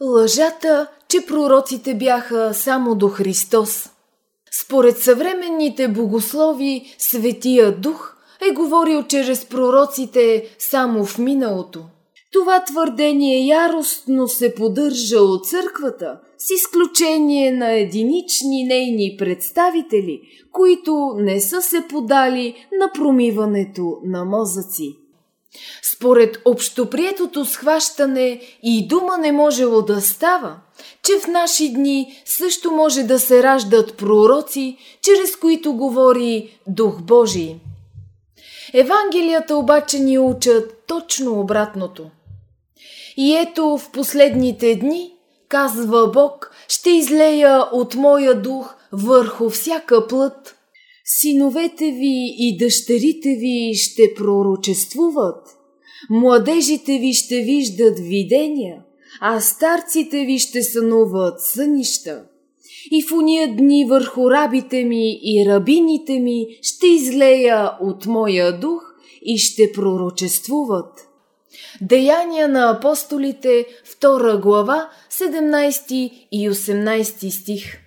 Лъжата, че пророците бяха само до Христос. Според съвременните богослови, Светия Дух е говорил чрез пророците само в миналото. Това твърдение яростно се поддържа от църквата, с изключение на единични нейни представители, които не са се подали на промиването на мозъци. Според общоприетото схващане и дума не можело да става, че в наши дни също може да се раждат пророци, чрез които говори Дух Божий. Евангелията обаче ни учат точно обратното. И ето в последните дни, казва Бог, ще излея от моя дух върху всяка плът. Синовете ви и дъщерите ви ще пророчествуват, младежите ви ще виждат видения, а старците ви ще сънуват сънища. И в уния дни върху рабите ми и рабините ми ще излея от моя дух и ще пророчествуват. Деяния на апостолите, 2 глава, 17 и 18 стих.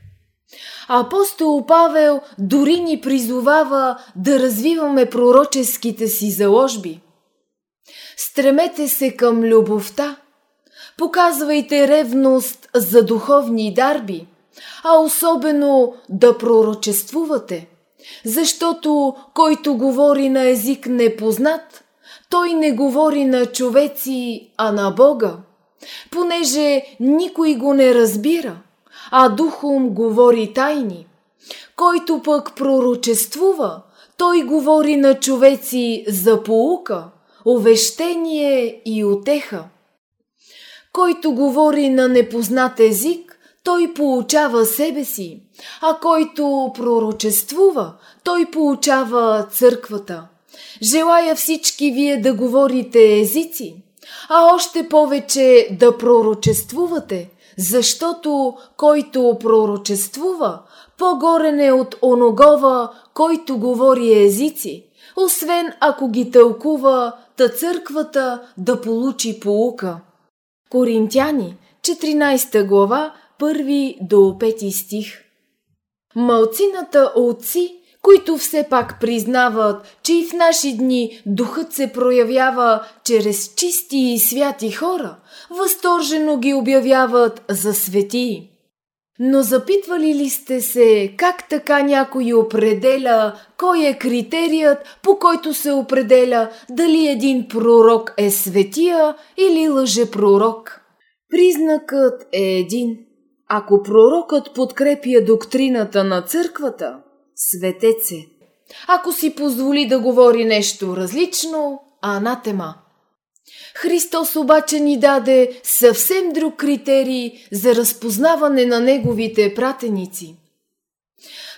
Апостол Павел дори ни призовава да развиваме пророческите си заложби. Стремете се към любовта, показвайте ревност за духовни дарби, а особено да пророчествувате, защото който говори на език непознат, той не говори на човеци, а на Бога, понеже никой го не разбира – а духом говори тайни. Който пък пророчествува, той говори на човеци за поука, увещение и отеха. Който говори на непознат език, той получава себе си, а който пророчествува, той получава църквата. Желая всички вие да говорите езици, а още повече да пророчествувате – защото който пророчествува, по-горен е от оногова, който говори езици, освен ако ги тълкува, та църквата да получи поука. Коринтяни, 14 глава, 1 до 5 стих. Малцината отци които все пак признават, че и в наши дни духът се проявява чрез чисти и святи хора, възторжено ги обявяват за светии. Но запитвали ли сте се как така някой определя кой е критерият, по който се определя дали един пророк е светия или лъжепророк? Признакът е един. Ако пророкът подкрепя доктрината на църквата, светец е. Ако си позволи да говори нещо различно, анатема. Христос обаче ни даде съвсем друг критерий за разпознаване на неговите пратеници.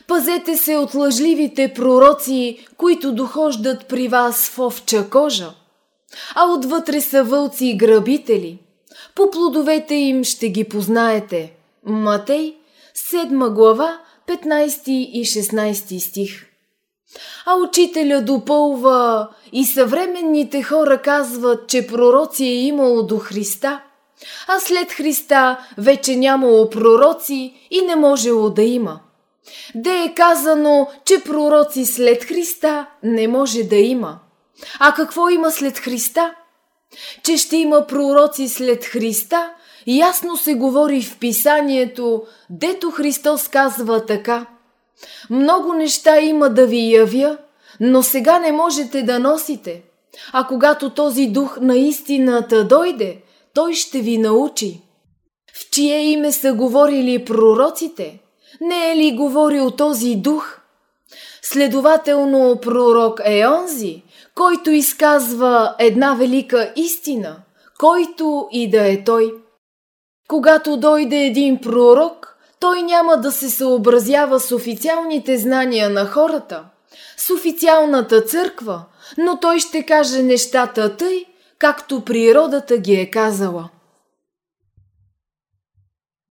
Пазете се от лъжливите пророци, които дохождат при вас в овча кожа, а отвътре са вълци и грабители. По плодовете им ще ги познаете. Матей, 7 глава, 15 и 16 стих. А учителя допълва и съвременните хора казват, че пророци е имало до Христа, а след Христа вече нямало пророци и не можело да има. Де е казано, че пророци след Христа не може да има. А какво има след Христа? Че ще има пророци след Христа Ясно се говори в писанието, дето Христос казва така. Много неща има да ви явя, но сега не можете да носите. А когато този дух на истината дойде, той ще ви научи. В чие име са говорили пророците? Не е ли говорил този дух? Следователно пророк е онзи, който изказва една велика истина, който и да е той – когато дойде един пророк, той няма да се съобразява с официалните знания на хората, с официалната църква, но той ще каже нещата тъй, както природата ги е казала.